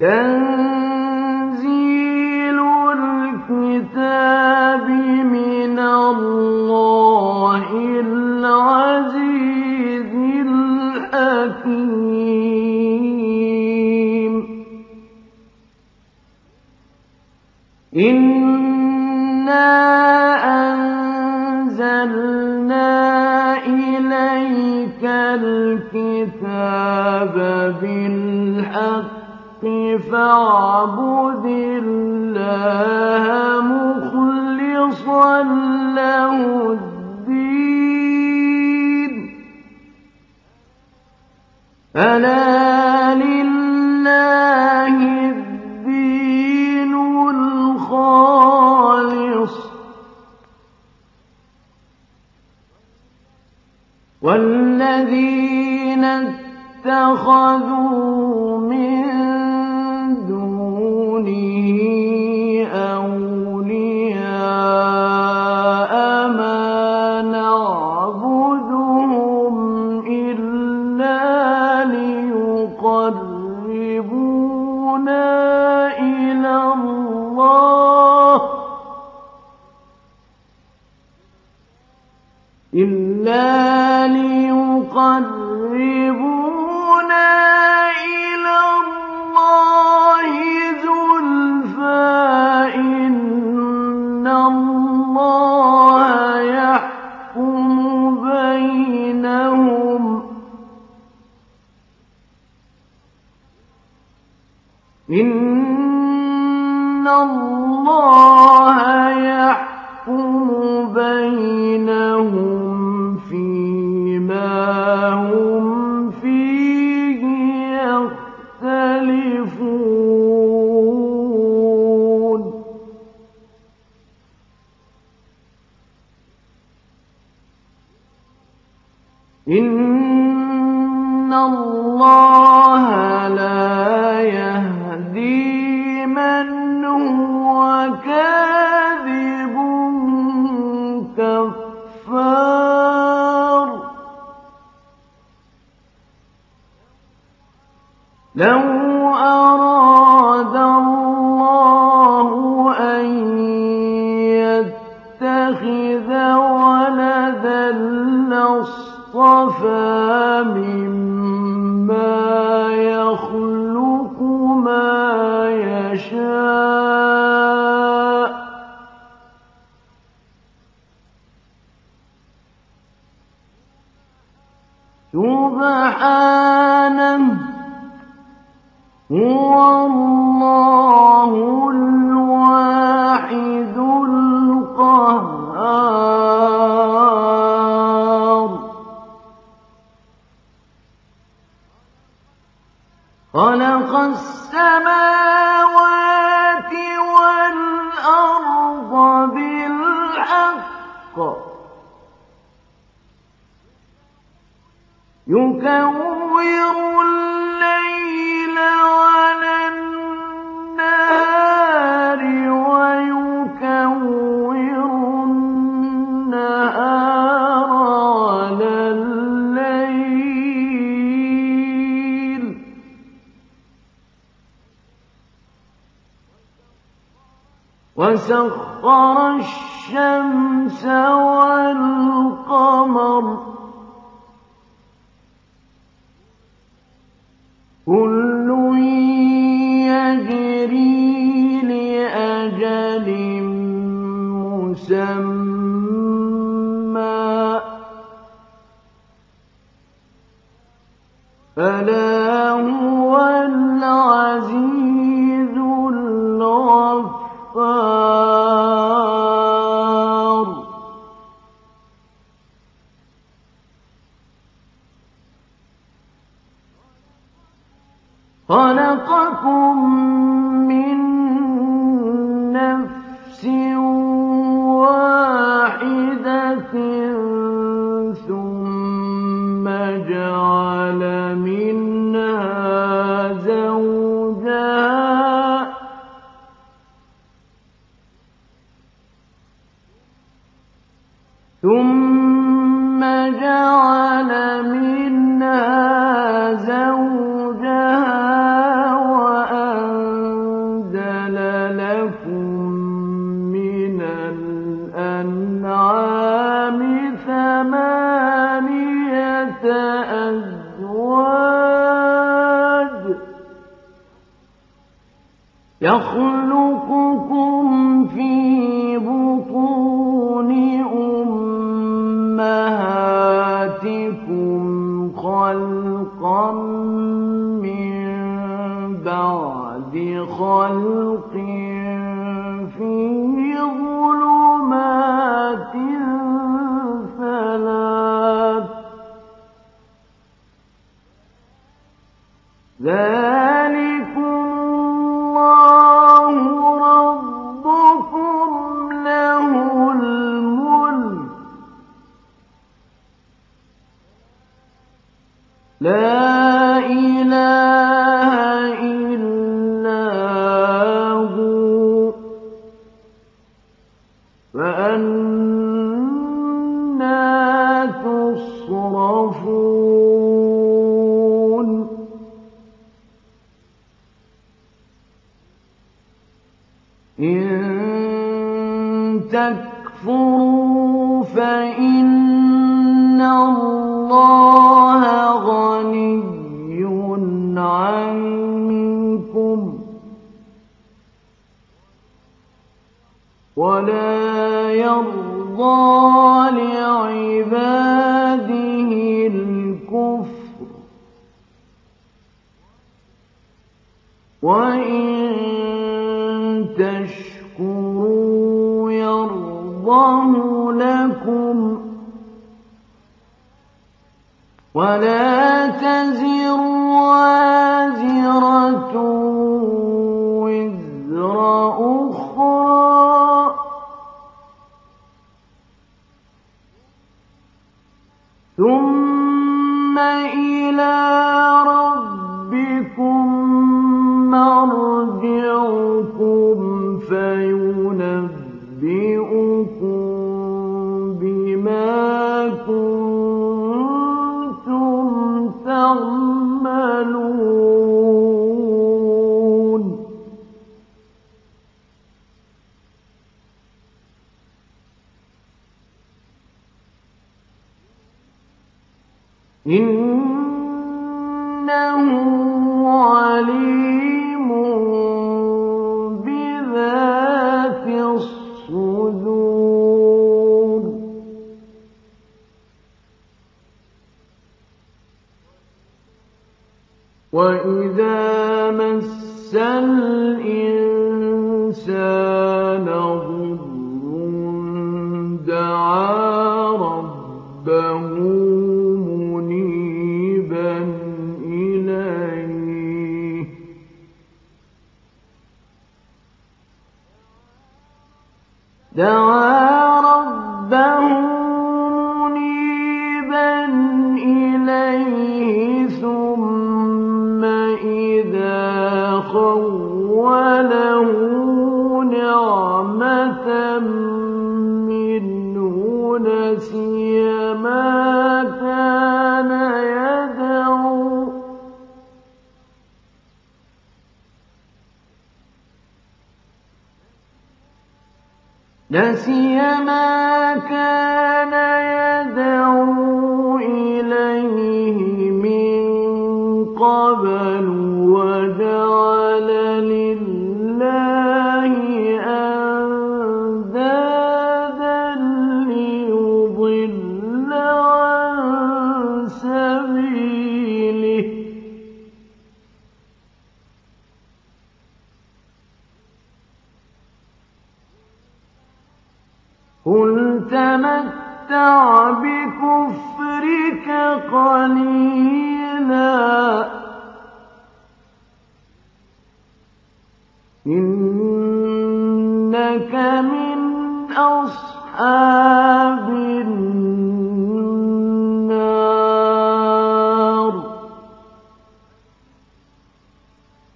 تَنزِيلُ إِنَّ كُلٌّ وإذا مس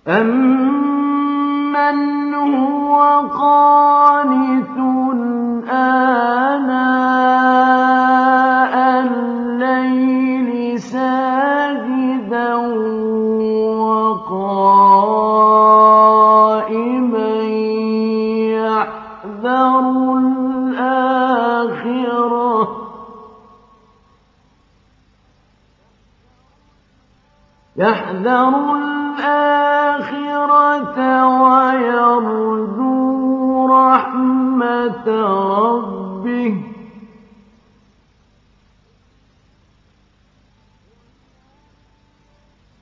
أَمَّنْ هُوَ قَانِتٌ آنَاءَ اللَّيْلِ سَاجِدًا وَقَائِمًا يَحْذَرُ الْآخِرَةَ يَحْذَرُ الْآخِرَةَ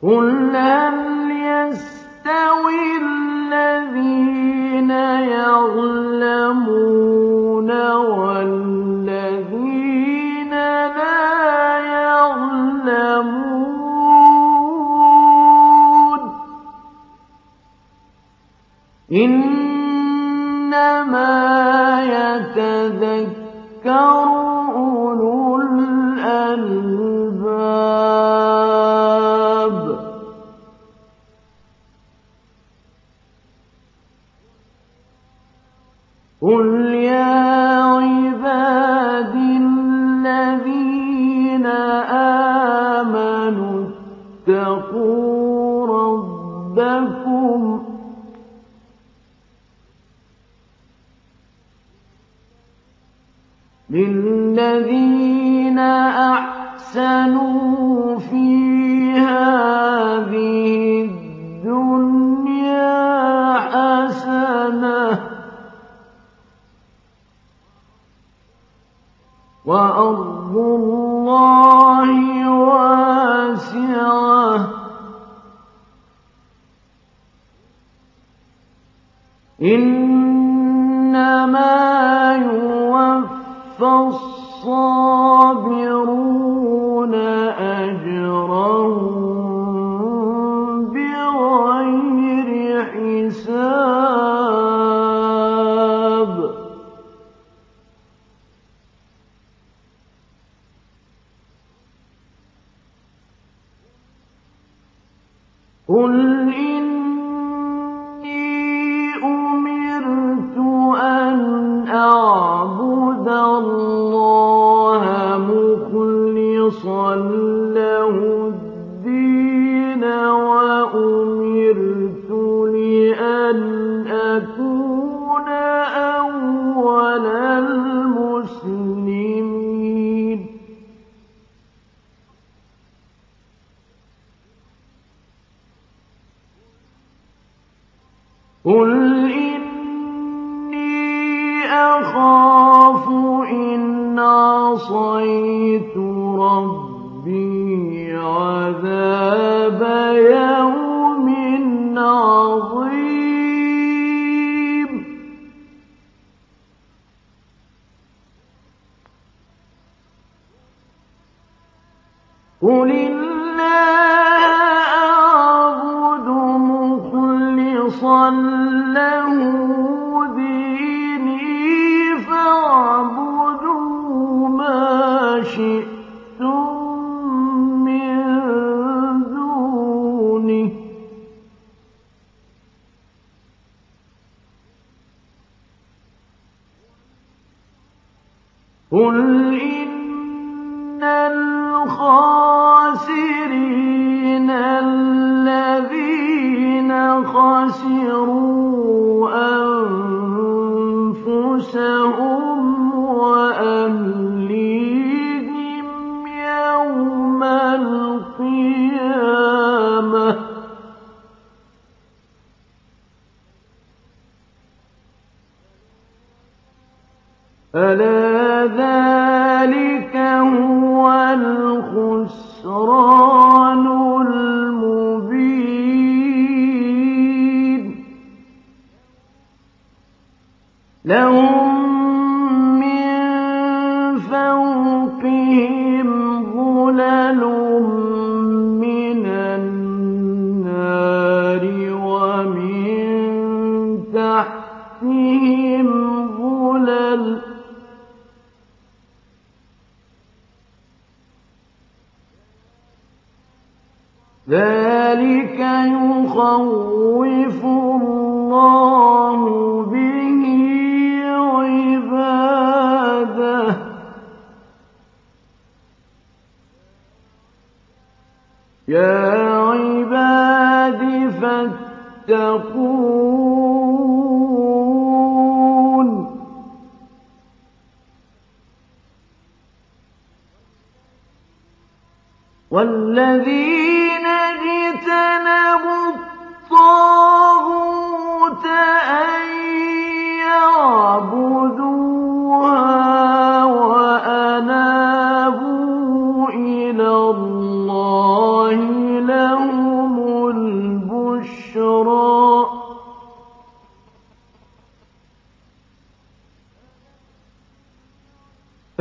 قل لا إِنَّمَا إِنَّمَا يُوَفَّى الصَّابِرُونَ. الْخَاسِرِينَ الَّذِينَ خَسِرُوا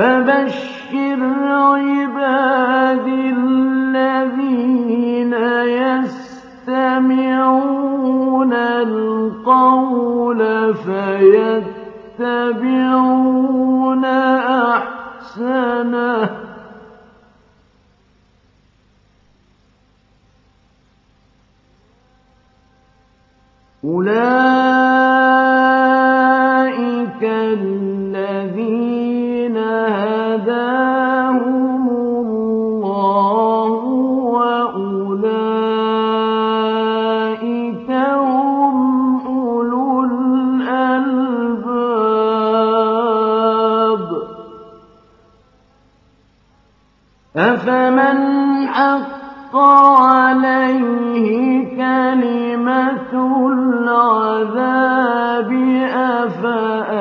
فبشر عباد الذين يستمعون القول فيتبعون أحسنه. أولئك أفمن حق عليه كلمة العذاب أفأ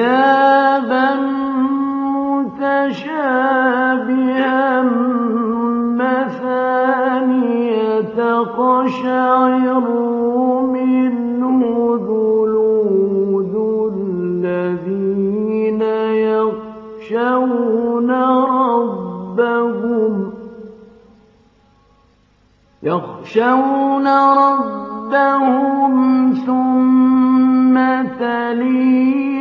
كتابا متشابها مثانية الذين يخشون ربهم يخشون ربهم ثم تلين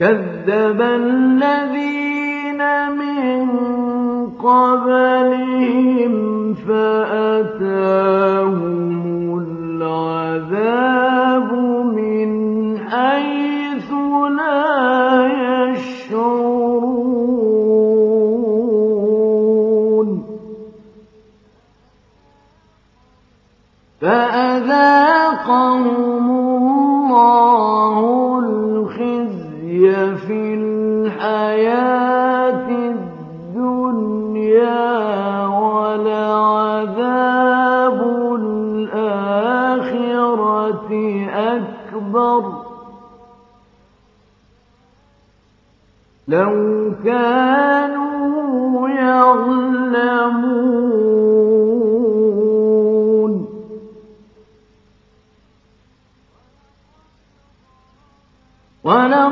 كذب الذين من قبلهم فأتاهم العذاب من حيث لا يشعرون. فأذاقهم لو كانوا يعلمون. ولو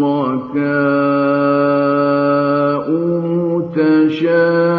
شركاء متشاكسون.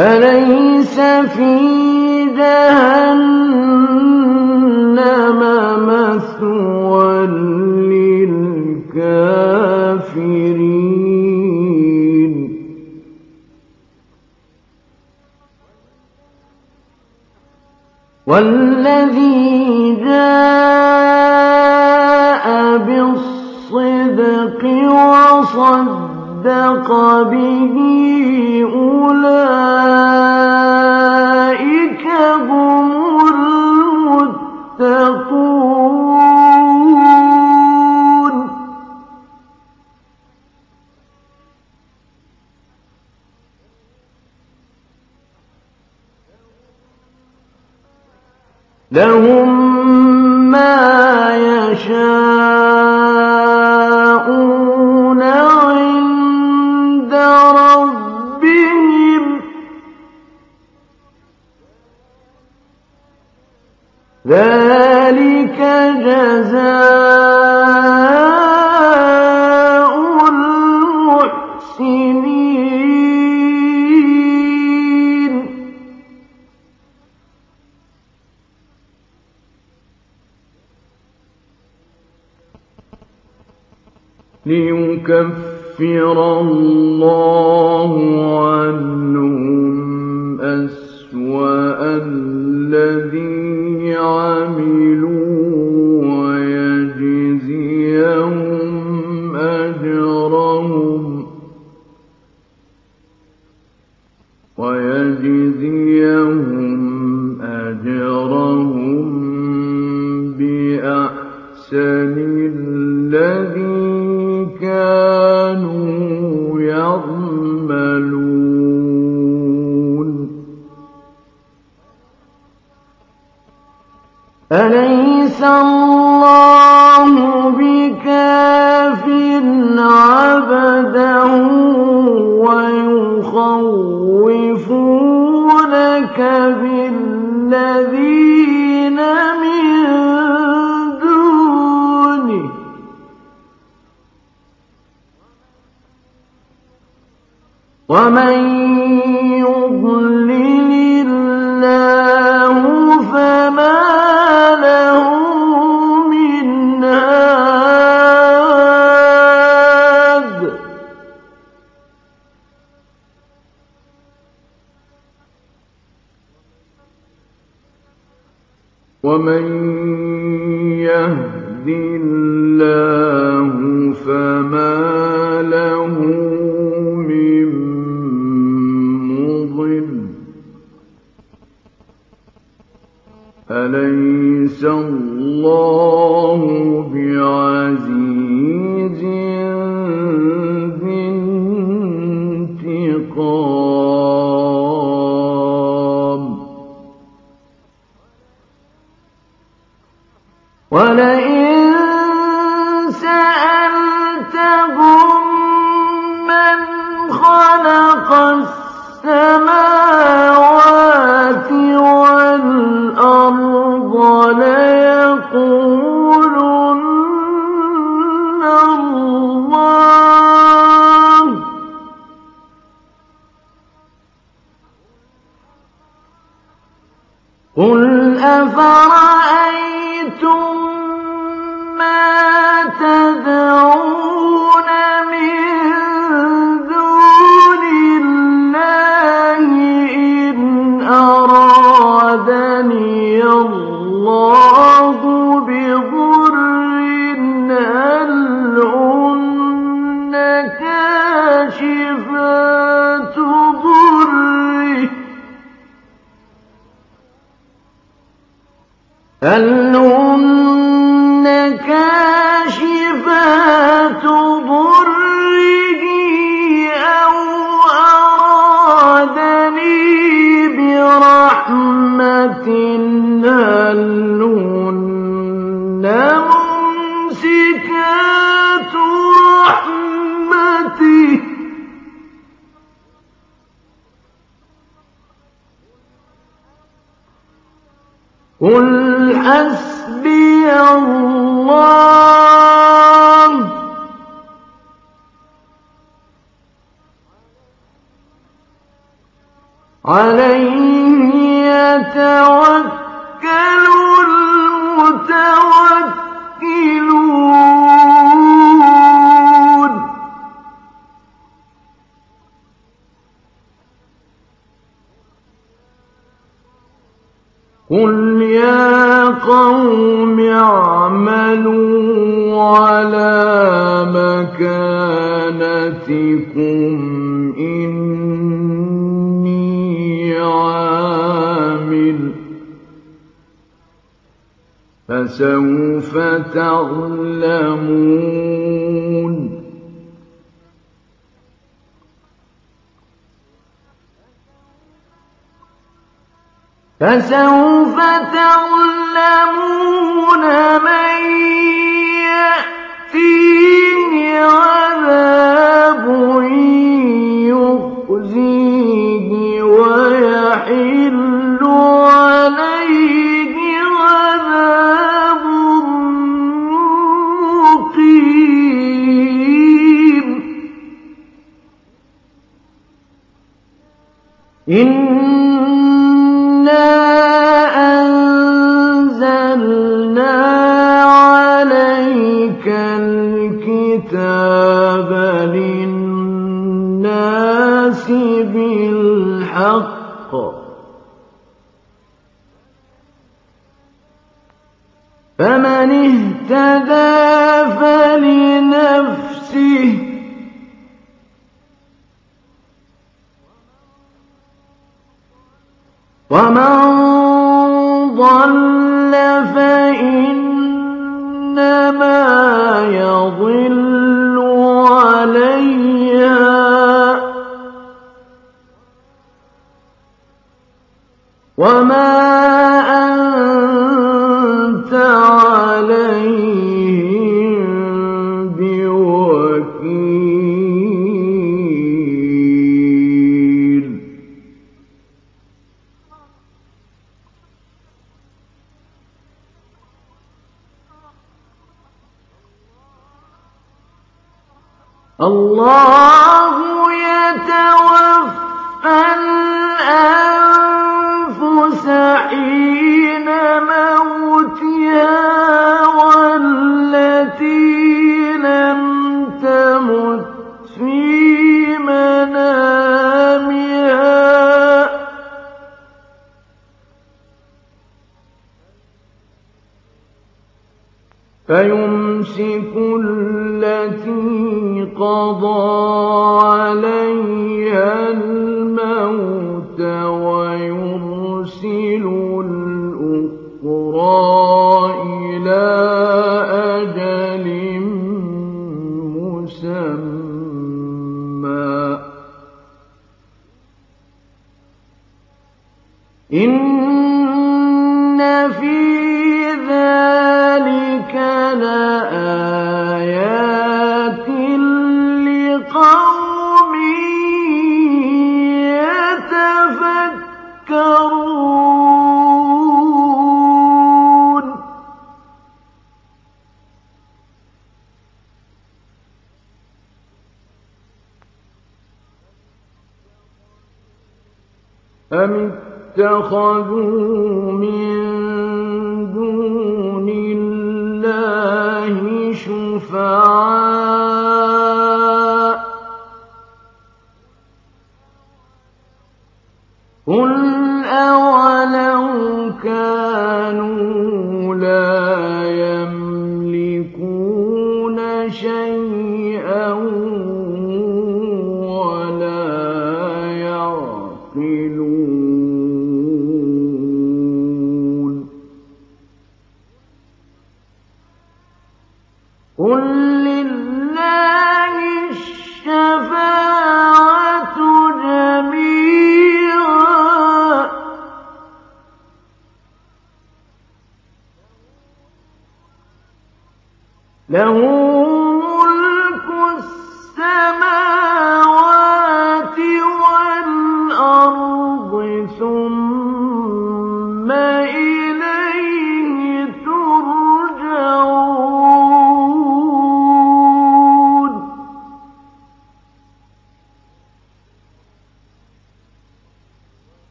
أليس في جهنم مثوى للكافرين؟ والذي جاء بالصدق وصدق به أولئك هم المتقون. لهم ما يشاءون. ذلك جزاء المحسنين. ليكفر الله عنه. الذي فسوف تعلمون فسوف تعلمون من إِنَّا أَنزَلْنَا عَلَيْكَ الْكِتَابَ لِلنَّاسِ بِالْحَقِّ ۖ فَمَنِ اهْتَدَىٰ فيمسك التي قضى عليها أخذوا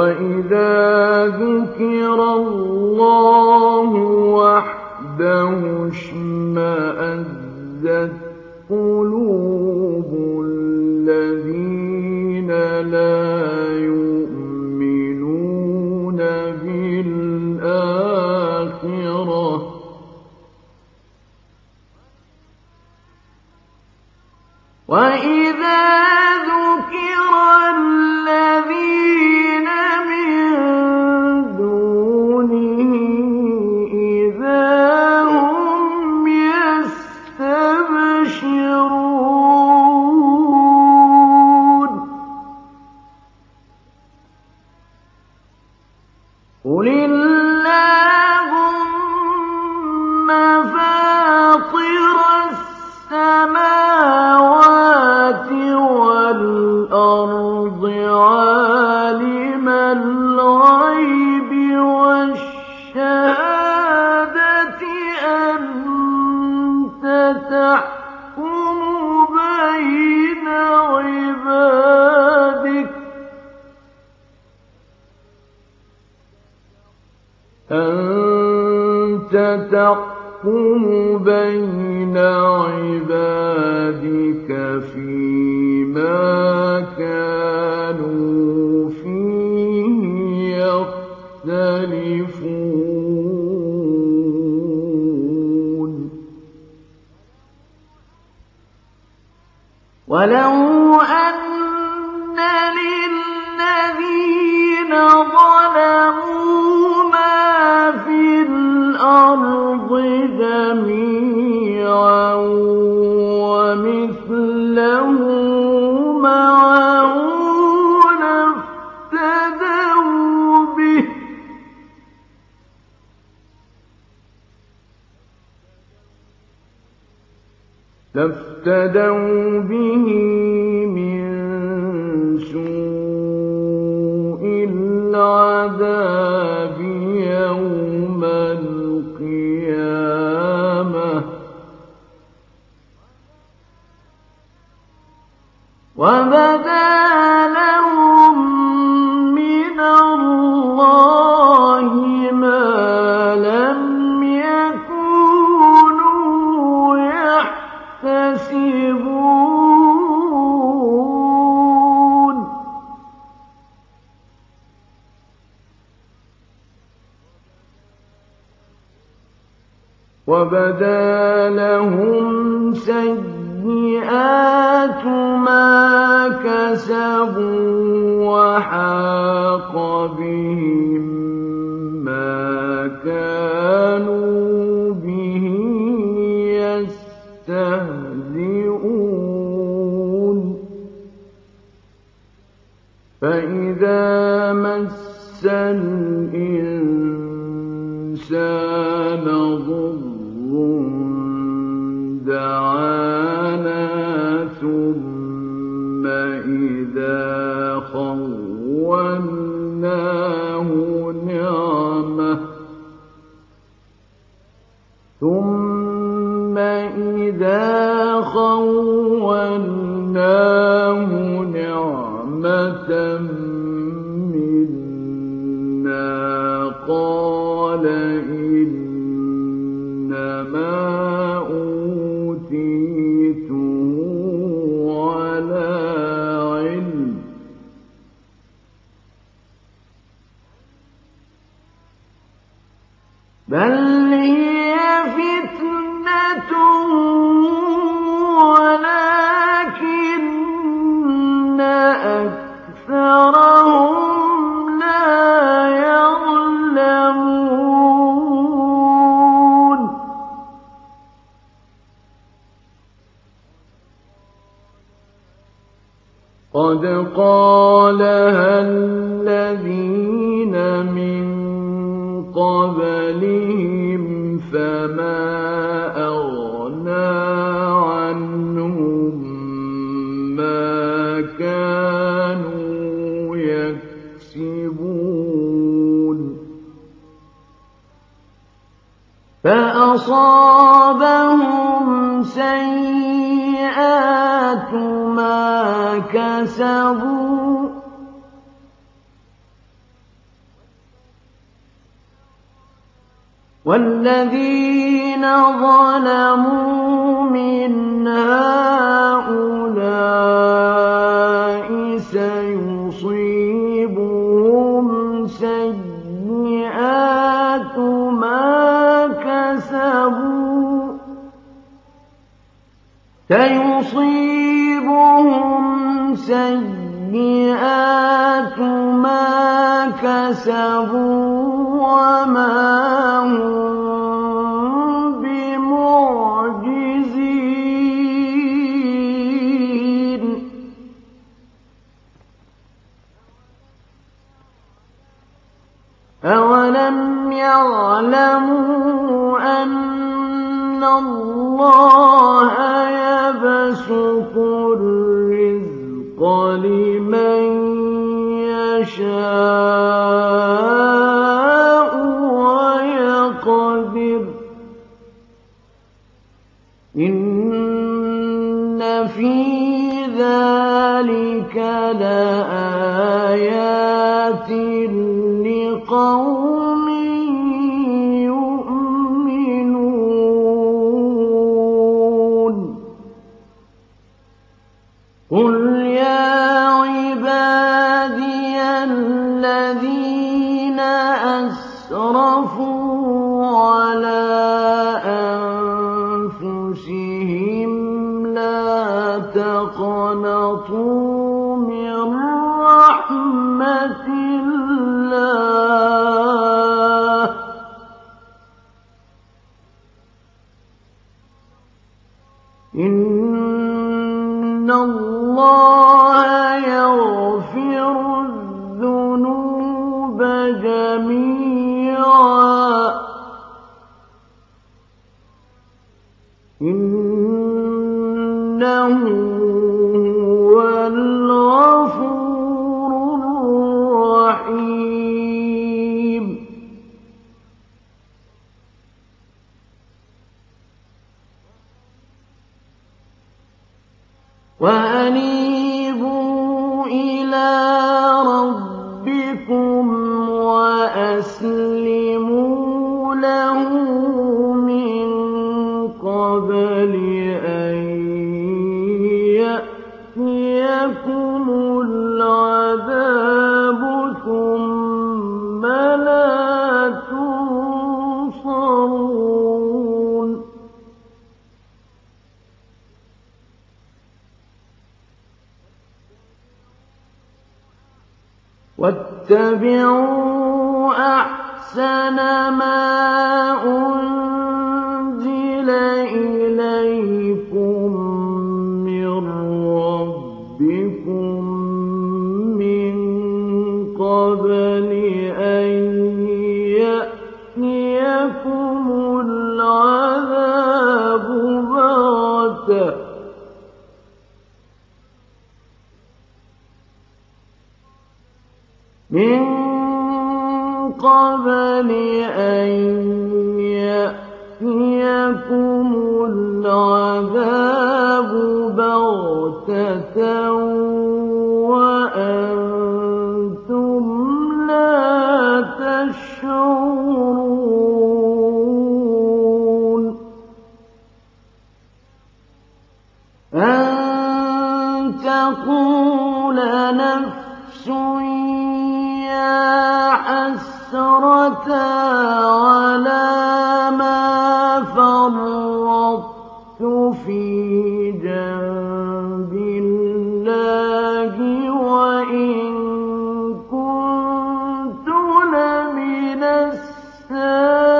وإذا ذكر الله ولو أن للذين ظلموا ما في الأرض جميعا ومثله لف افتدوا به من سوء العذاب يوم القيامة. ومن um, وَ والذين سيئات ما كسبوا وما هم بمعجزين أولم يعلموا أن الله يبسط الرزق لمن ويقدر. إن في ذلك لآيات لقوم وأنيبوا إلى ربكم وأسلموا له واتبعوا أحسن ما أنزل من قبل أن يأتيكم العذاب بغتة وأنتم لا تشعرون. أن تقول نفس على ما فرطت في جنب الله وإن كنت لمن الساخرين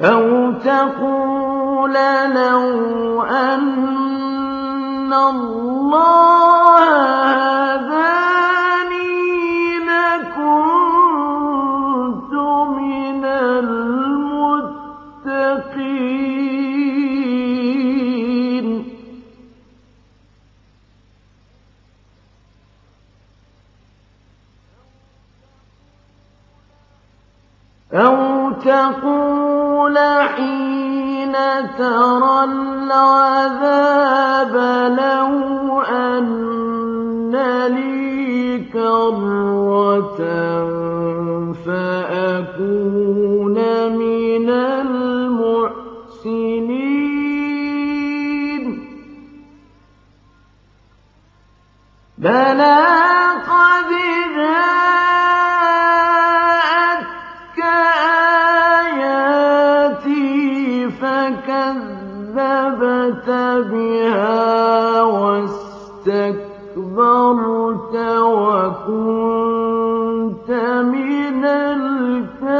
أَوْ تَقُولَ لَوْ أَنَّ اللَّهَ هَدَانِي لَكُنتُ مِنَ الْمُتَّقِينَ. أَوْ تَقُولَ تَرَى الْعَذَابَ لَوْ أَنَّ لِي كَرَّةً فَأَكُونَ مِنَ الْمُحْسِنِينَ. بَلَىٰ وَكُنتَ مِنَ الْكَافِرِينَ.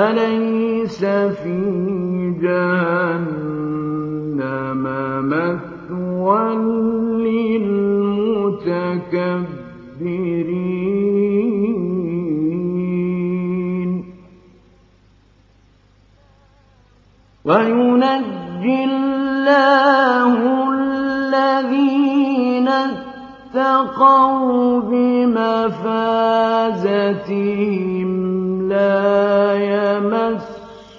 أَلَيْسَ فِي جَهَنَّمَ مَثْوًى لِّلْمُتَكَبِّرِينَ؟ وَيُنَجِّي اللَّهُ الَّذِينَ اتَّقَوْا بِمَفَازَتِهِمْ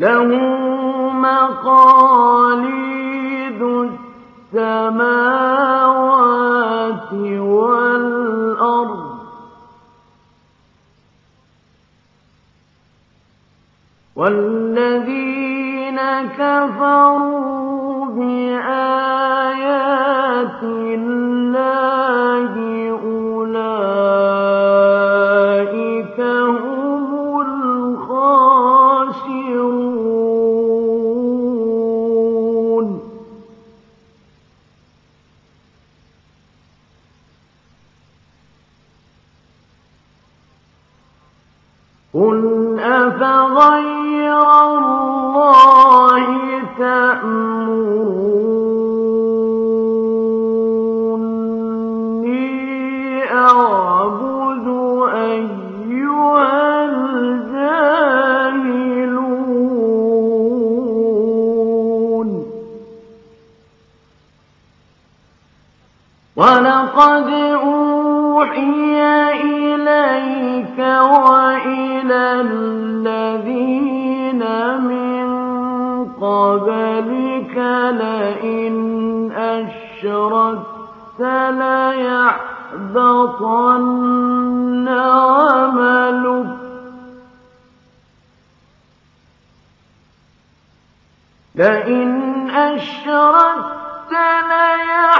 لَّهُ مَقَالِيدُ السَّمَاوَاتِ وَالْأَرْضِ ۗ. وَالَّذِينَ كَفَرُوا وَلَقَدْ أُوحِيَ إِلَيْكَ وَإِلَى الَّذِينَ مِن قَبْلِكَ لَئِنْ أَشْرَكْتَ لَيَحْبَطَنَّ عَمَلُكَ ۚ لَئِنْ أَشْرَكْتَ لَيَحْبَطَنَّ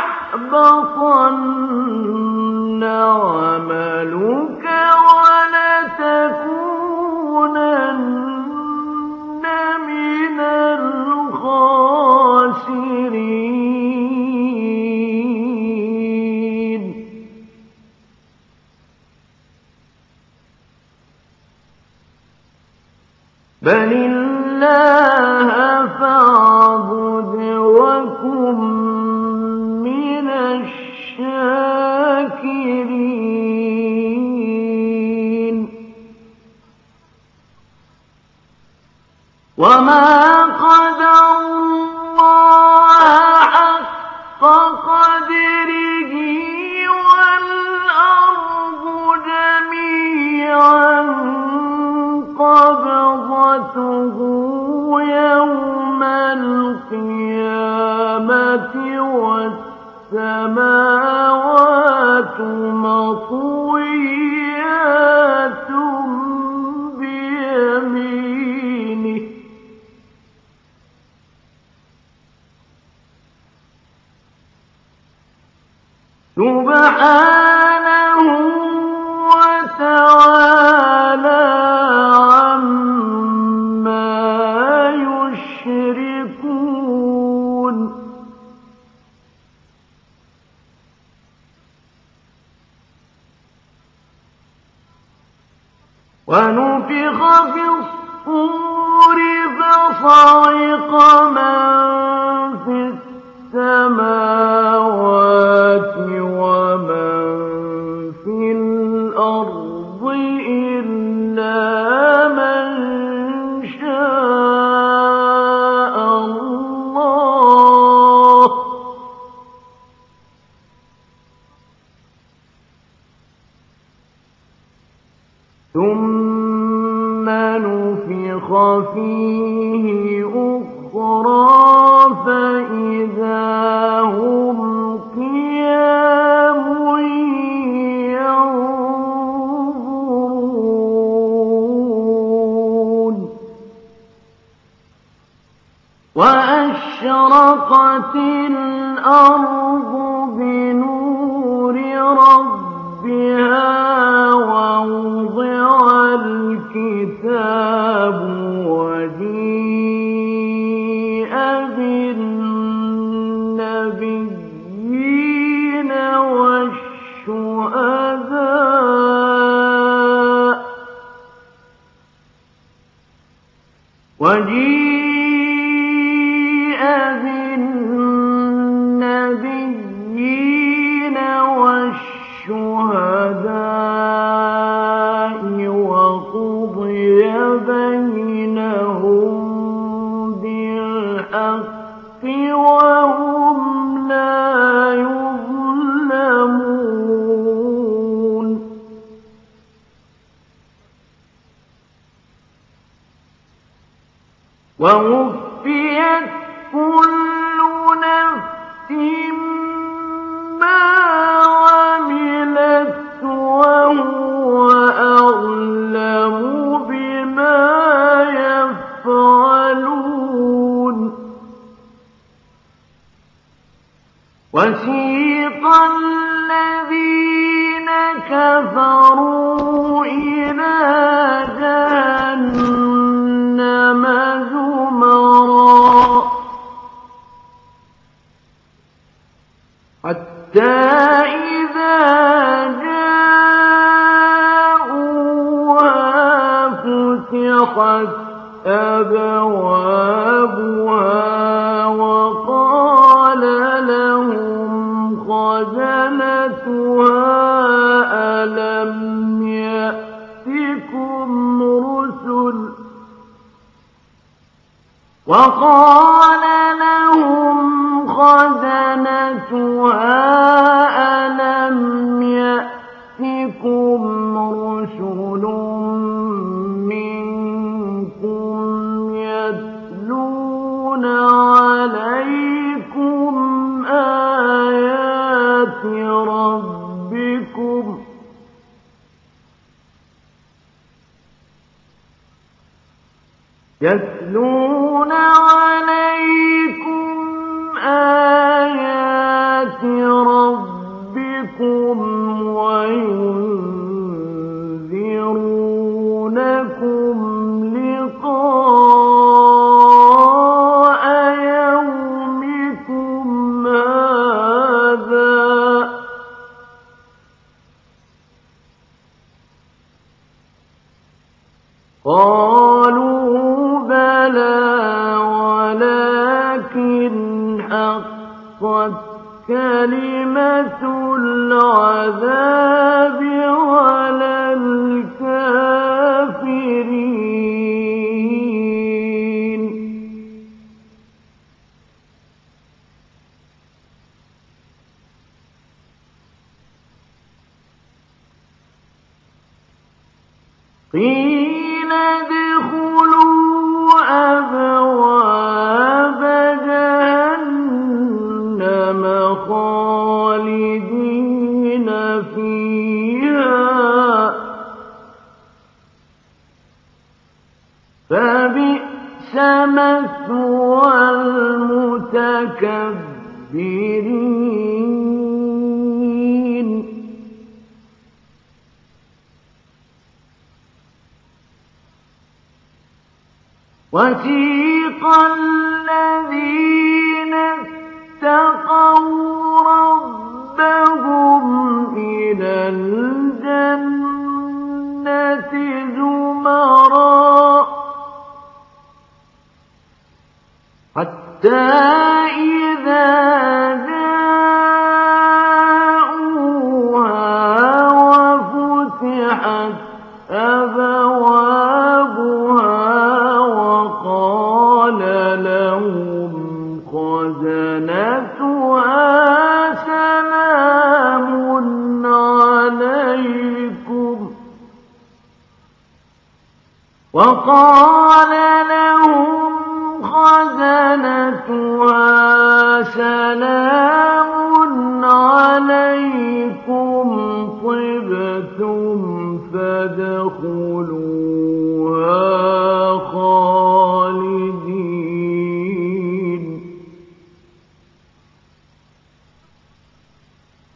عَمَلُكَ وَلَتَكُونَنَّ مِنَ الْخَاسِرِينَ. بَلِ اللَّهَ وما قدر الله حق قدره والأرض جميعا قبضته يوم القيامة والسماوات مطوعا سبحان 万物。وسيق وقال لهم خزنتها سلام عليكم طبتم فادخلوها خالدين.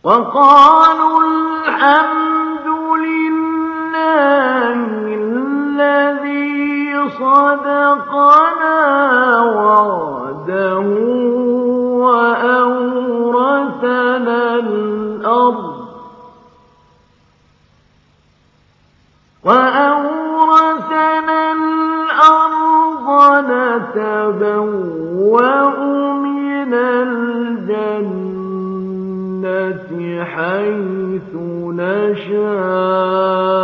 وقالوا الحمد صدقنا وعده وأورثنا الأرض وأورثنا الأرض نتبوأ من الجنة حيث نشاء.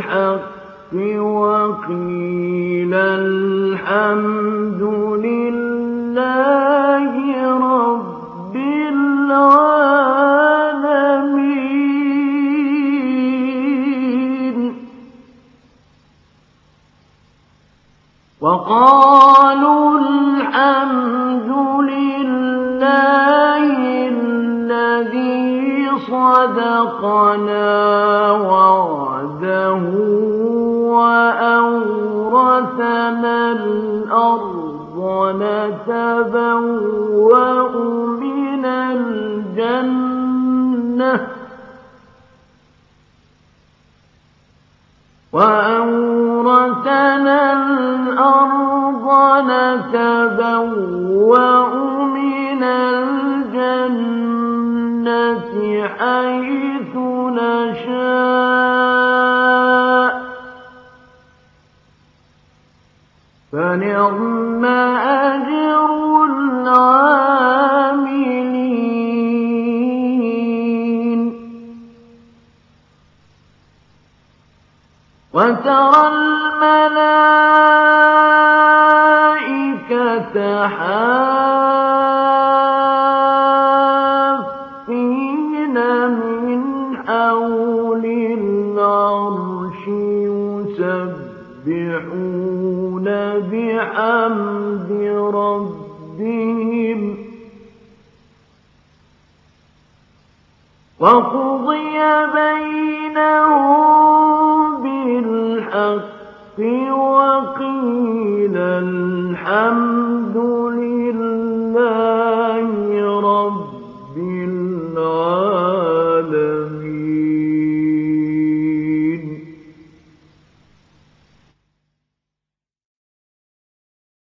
بالحق وقيل الحمد لله رب العالمين. وقالوا